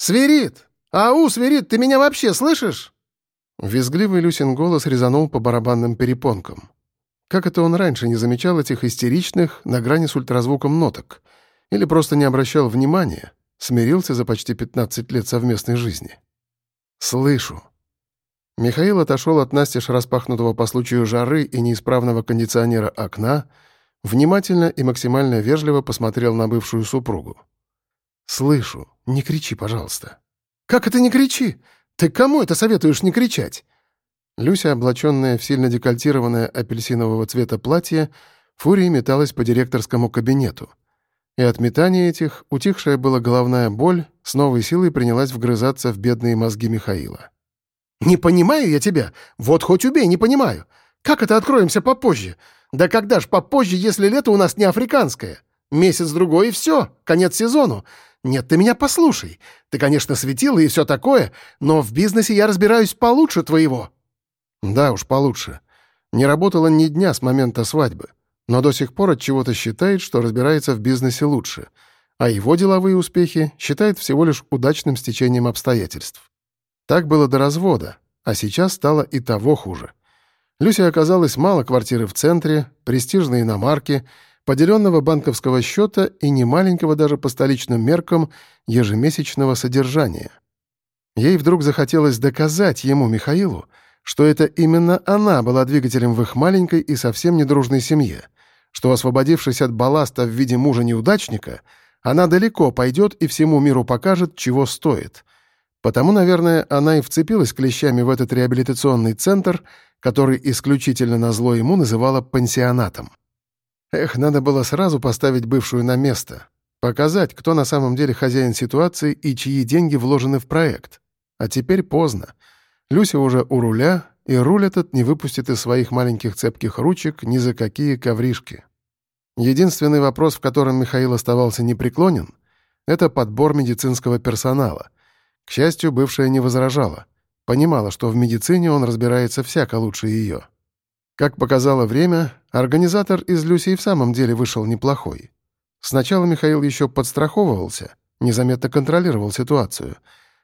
«Сверид! Ау, Сверид, ты меня вообще слышишь?» Визгливый Люсин голос резанул по барабанным перепонкам. Как это он раньше не замечал этих истеричных, на грани с ультразвуком ноток? Или просто не обращал внимания, смирился за почти 15 лет совместной жизни? «Слышу». Михаил отошел от настежь распахнутого по случаю жары и неисправного кондиционера окна, внимательно и максимально вежливо посмотрел на бывшую супругу. «Слышу. Не кричи, пожалуйста». «Как это не кричи? Ты кому это советуешь не кричать?» Люся, облаченная в сильно декольтированное апельсинового цвета платье, фурией металась по директорскому кабинету. И от метания этих утихшая была головная боль с новой силой принялась вгрызаться в бедные мозги Михаила. «Не понимаю я тебя! Вот хоть убей, не понимаю! Как это откроемся попозже? Да когда ж попозже, если лето у нас не африканское? Месяц-другой и все, конец сезону. Нет, ты меня послушай. Ты, конечно, светила и все такое, но в бизнесе я разбираюсь получше твоего». Да уж, получше. Не работала ни дня с момента свадьбы, но до сих пор от чего-то считает, что разбирается в бизнесе лучше, а его деловые успехи считает всего лишь удачным стечением обстоятельств. Так было до развода, а сейчас стало и того хуже. Люся оказалась мало квартиры в центре, престижной иномарки, поделенного банковского счета и немаленького даже по столичным меркам ежемесячного содержания. Ей вдруг захотелось доказать ему, Михаилу, что это именно она была двигателем в их маленькой и совсем недружной семье, что, освободившись от балласта в виде мужа-неудачника, она далеко пойдет и всему миру покажет, чего стоит. Потому, наверное, она и вцепилась клещами в этот реабилитационный центр, который исключительно на зло ему называла пансионатом. Эх, надо было сразу поставить бывшую на место, показать, кто на самом деле хозяин ситуации и чьи деньги вложены в проект. А теперь поздно. Люся уже у руля, и руль этот не выпустит из своих маленьких цепких ручек ни за какие ковришки. Единственный вопрос, в котором Михаил оставался непреклонен, это подбор медицинского персонала. К счастью, бывшая не возражала. Понимала, что в медицине он разбирается всяко лучше ее. Как показало время, организатор из Люси в самом деле вышел неплохой. Сначала Михаил еще подстраховывался, незаметно контролировал ситуацию,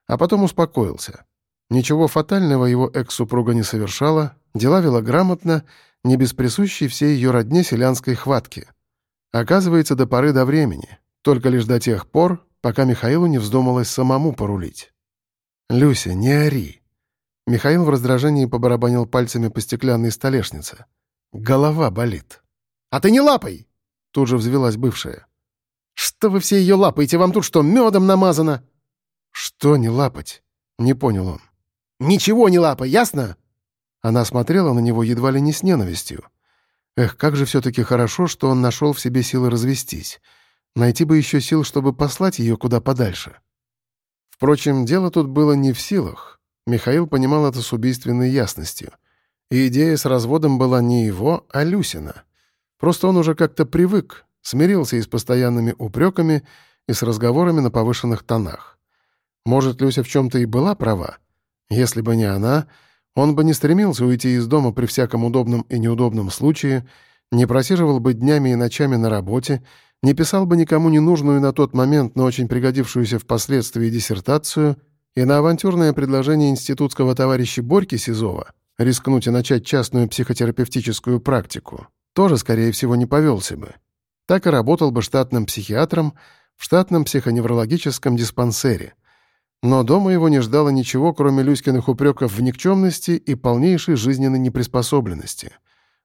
а потом успокоился — Ничего фатального его экс-супруга не совершала, дела вела грамотно, не без присущей всей ее родне селянской хватки. Оказывается, до поры до времени, только лишь до тех пор, пока Михаилу не вздумалось самому порулить. «Люся, не ори!» Михаил в раздражении побарабанил пальцами по стеклянной столешнице. «Голова болит». «А ты не лапай!» Тут же взвелась бывшая. «Что вы все ее лапаете? Вам тут что, медом намазано?» «Что не лапать?» — не понял он. Ничего не лапай, ясно?» Она смотрела на него едва ли не с ненавистью. Эх, как же все-таки хорошо, что он нашел в себе силы развестись. Найти бы еще сил, чтобы послать ее куда подальше. Впрочем, дело тут было не в силах. Михаил понимал это с убийственной ясностью. И идея с разводом была не его, а Люсина. Просто он уже как-то привык, смирился и с постоянными упреками, и с разговорами на повышенных тонах. Может, Люся в чем-то и была права, если бы не она, он бы не стремился уйти из дома при всяком удобном и неудобном случае, не просиживал бы днями и ночами на работе, не писал бы никому ненужную на тот момент, но очень пригодившуюся впоследствии диссертацию, и на авантюрное предложение институтского товарища Борьки Сизова рискнуть и начать частную психотерапевтическую практику тоже, скорее всего, не повелся бы. Так и работал бы штатным психиатром в штатном психоневрологическом диспансере — но дома его не ждало ничего, кроме Люськиных упреков в никчемности и полнейшей жизненной неприспособленности.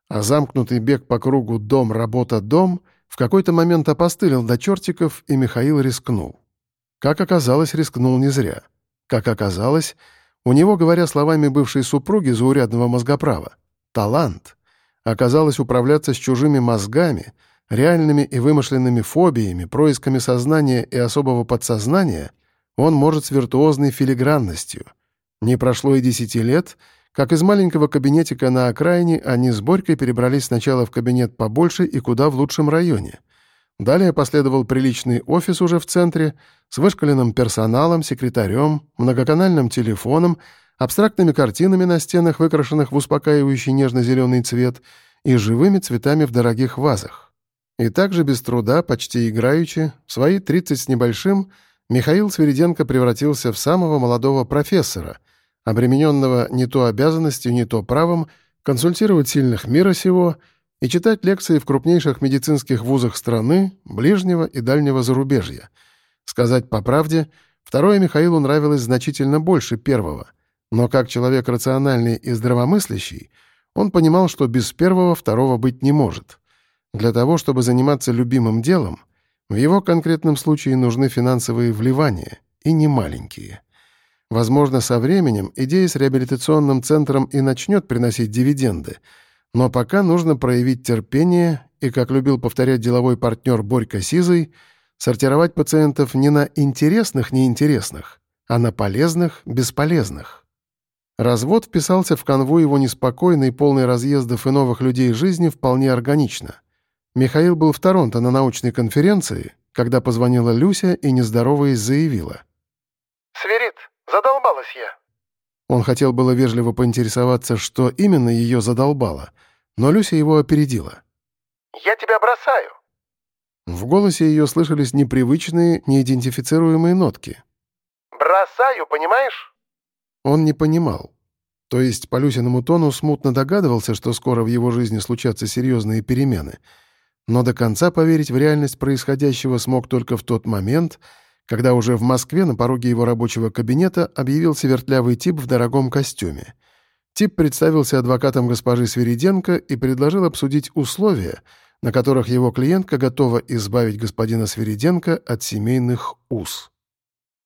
А замкнутый бег по кругу «дом-работа-дом» в какой-то момент опостылил до чертиков, и Михаил рискнул. Как оказалось, рискнул не зря. Как оказалось, у него, говоря словами бывшей супруги заурядного мозгоправа, талант. Оказалось управляться с чужими мозгами, реальными и вымышленными фобиями, происками сознания и особого подсознания — он может с виртуозной филигранностью. Не прошло и десяти лет, как из маленького кабинетика на окраине они с Борькой перебрались сначала в кабинет побольше и куда в лучшем районе. Далее последовал приличный офис уже в центре, с вышкаленным персоналом, секретарем, многоканальным телефоном, абстрактными картинами на стенах, выкрашенных в успокаивающий нежно-зеленый цвет, и живыми цветами в дорогих вазах. И также без труда, почти играючи, в свои 30 с небольшим — Михаил Свириденко превратился в самого молодого профессора, обремененного не то обязанностью, не то правом консультировать сильных мира сего и читать лекции в крупнейших медицинских вузах страны, ближнего и дальнего зарубежья. Сказать по правде, второе Михаилу нравилось значительно больше первого, но как человек рациональный и здравомыслящий, он понимал, что без первого второго быть не может. Для того, чтобы заниматься любимым делом, в его конкретном случае нужны финансовые вливания, и не маленькие. Возможно, со временем идея с реабилитационным центром и начнет приносить дивиденды — но пока нужно проявить терпение и, как любил повторять деловой партнер Борька Сизый, сортировать пациентов не на интересных-неинтересных, а на полезных-бесполезных. Развод вписался в канву его неспокойной, полной разъездов и новых людей жизни вполне органично. Михаил был в Торонто на научной конференции, когда позвонила Люся и, нездороваясь, заявила. «Сверид, задолбалась я». Он хотел было вежливо поинтересоваться, что именно ее задолбало, но Люся его опередила. «Я тебя бросаю!» В голосе ее слышались непривычные, неидентифицируемые нотки. «Бросаю, понимаешь?» Он не понимал. То есть по Люсиному тону смутно догадывался, что скоро в его жизни случатся серьезные перемены, но до конца поверить в реальность происходящего смог только в тот момент, когда уже в Москве на пороге его рабочего кабинета объявился вертлявый тип в дорогом костюме. Тип представился адвокатом госпожи Свириденко и предложил обсудить условия, на которых его клиентка готова избавить господина Свириденко от семейных уз.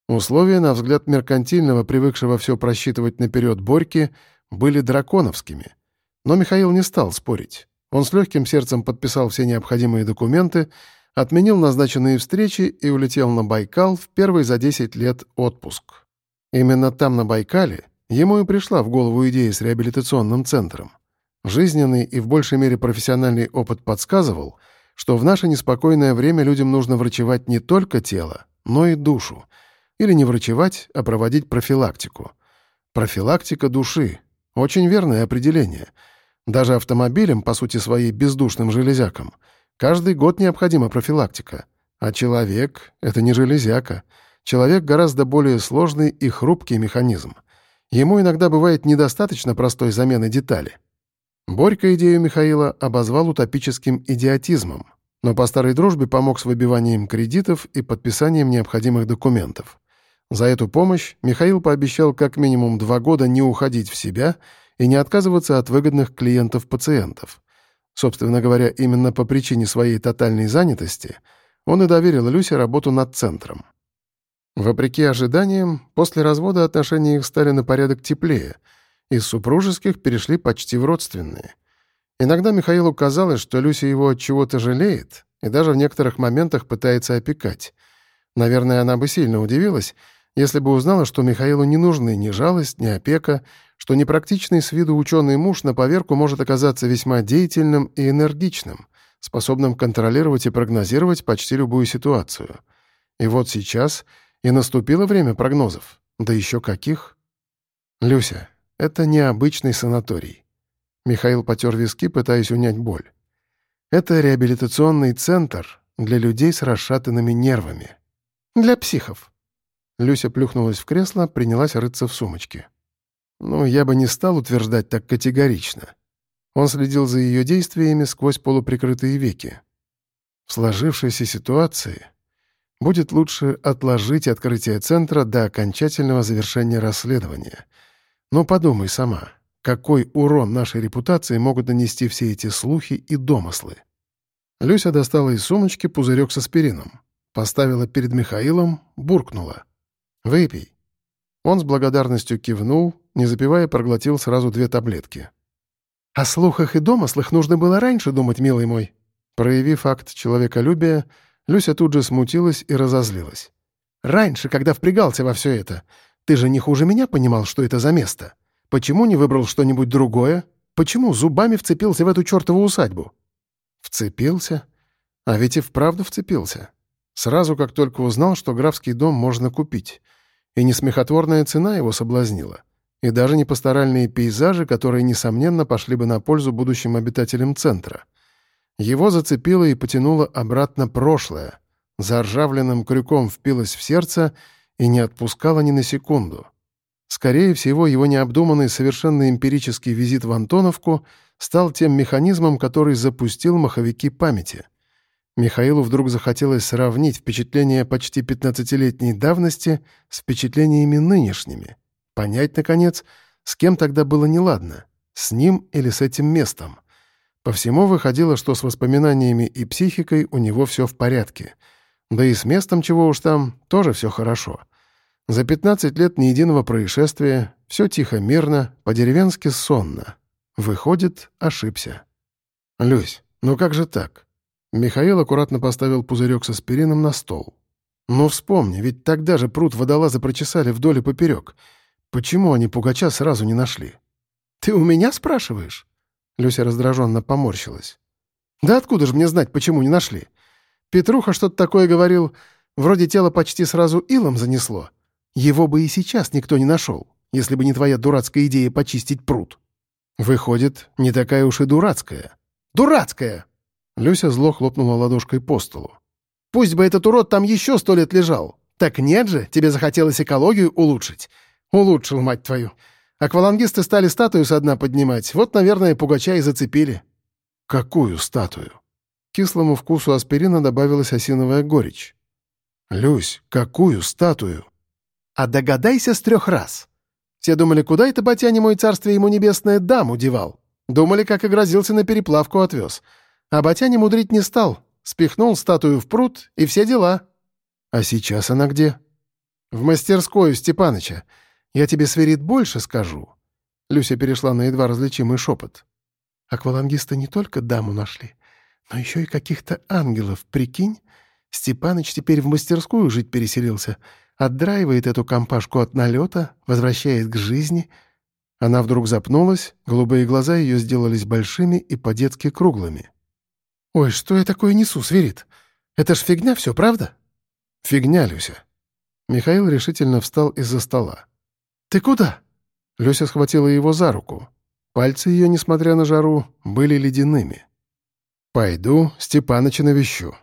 Условия, на взгляд меркантильного, привыкшего все просчитывать наперед Борьки, были драконовскими. Но Михаил не стал спорить. Он с легким сердцем подписал все необходимые документы, отменил назначенные встречи и улетел на Байкал в первый за 10 лет отпуск. Именно там, на Байкале, ему и пришла в голову идея с реабилитационным центром. Жизненный и в большей мере профессиональный опыт подсказывал, что в наше неспокойное время людям нужно врачевать не только тело, но и душу. Или не врачевать, а проводить профилактику. Профилактика души — очень верное определение. Даже автомобилем, по сути своей бездушным железякам — Каждый год необходима профилактика. А человек — это не железяка. Человек гораздо более сложный и хрупкий механизм. Ему иногда бывает недостаточно простой замены детали. Борька идею Михаила обозвал утопическим идиотизмом, но по старой дружбе помог с выбиванием кредитов и подписанием необходимых документов. За эту помощь Михаил пообещал как минимум два года не уходить в себя и не отказываться от выгодных клиентов-пациентов. Собственно говоря, именно по причине своей тотальной занятости он и доверил Люсе работу над центром. Вопреки ожиданиям, после развода отношения их стали на порядок теплее, из супружеских перешли почти в родственные. Иногда Михаилу казалось, что Люся его от чего-то жалеет и даже в некоторых моментах пытается опекать. Наверное, она бы сильно удивилась, если бы узнала, что Михаилу не нужны ни жалость, ни опека, что непрактичный с виду ученый муж на поверку может оказаться весьма деятельным и энергичным, способным контролировать и прогнозировать почти любую ситуацию. И вот сейчас и наступило время прогнозов. Да еще каких? «Люся, это необычный санаторий». Михаил потер виски, пытаясь унять боль. «Это реабилитационный центр для людей с расшатанными нервами. Для психов». Люся плюхнулась в кресло, принялась рыться в сумочке. Ну, я бы не стал утверждать так категорично. Он следил за ее действиями сквозь полуприкрытые веки. В сложившейся ситуации будет лучше отложить открытие центра до окончательного завершения расследования. Но подумай сама, какой урон нашей репутации могут нанести все эти слухи и домыслы. Люся достала из сумочки пузырек с аспирином, поставила перед Михаилом, буркнула. «Выпей». Он с благодарностью кивнул, не запивая, проглотил сразу две таблетки. «О слухах и домыслах нужно было раньше думать, милый мой». Проявив акт человеколюбия, Люся тут же смутилась и разозлилась. «Раньше, когда впрягался во все это, ты же не хуже меня понимал, что это за место. Почему не выбрал что-нибудь другое? Почему зубами вцепился в эту чертову усадьбу?» «Вцепился? А ведь и вправду вцепился. Сразу, как только узнал, что графский дом можно купить. И несмехотворная цена его соблазнила. И даже не пасторальные пейзажи, которые, несомненно, пошли бы на пользу будущим обитателям центра. Его зацепило и потянуло обратно прошлое. заржавленным крюком впилась в сердце и не отпускала ни на секунду. Скорее всего, его необдуманный совершенно эмпирический визит в Антоновку стал тем механизмом, который запустил маховики памяти. Михаилу вдруг захотелось сравнить впечатления почти 15-летней давности с впечатлениями нынешними. Понять, наконец, с кем тогда было неладно, с ним или с этим местом. По всему выходило, что с воспоминаниями и психикой у него все в порядке. Да и с местом, чего уж там, тоже все хорошо. За 15 лет ни единого происшествия, все тихо, мирно, по-деревенски сонно. Выходит, ошибся. «Люсь, ну как же так?» Михаил аккуратно поставил пузырек с аспирином на стол. «Ну вспомни, ведь тогда же пруд водолазы прочесали вдоль и поперек. Почему они пугача сразу не нашли?» «Ты у меня спрашиваешь?» Люся раздраженно поморщилась. «Да откуда же мне знать, почему не нашли? Петруха что-то такое говорил, вроде тело почти сразу илом занесло. Его бы и сейчас никто не нашел, если бы не твоя дурацкая идея почистить пруд». «Выходит, не такая уж и дурацкая». «Дурацкая!» Люся зло хлопнула ладошкой по столу. «Пусть бы этот урод там еще сто лет лежал. Так нет же, тебе захотелось экологию улучшить. Улучшил, мать твою. Аквалангисты стали статую со дна поднимать. Вот, наверное, Пугача и зацепили». «Какую статую?» кислому вкусу аспирина добавилась осиновая горечь. «Люсь, какую статую?» «А догадайся с трех раз. Все думали, куда это Батяне мой царствие ему небесное даму девал. Думали, как и грозился на переплавку отвез. А Батяне мудрить не стал. Спихнул статую в пруд, и все дела». «А сейчас она где?» «В мастерскую Степаныча. Я тебе, Сверид, больше скажу». Люся перешла на едва различимый шепот. «Аквалангисты не только даму нашли, но еще и каких-то ангелов, прикинь? Степаныч теперь в мастерскую жить переселился, отдраивает эту компашку от налета, возвращает к жизни». Она вдруг запнулась, голубые глаза ее сделались большими и по-детски круглыми. «Ой, что я такое несу, Сверид? Это ж фигня все, правда?» «Фигня, Люся». Михаил решительно встал из-за стола. «Ты куда?» Люся схватила его за руку. Пальцы ее, несмотря на жару, были ледяными. «Пойду Степаныча навещу».